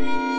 baby.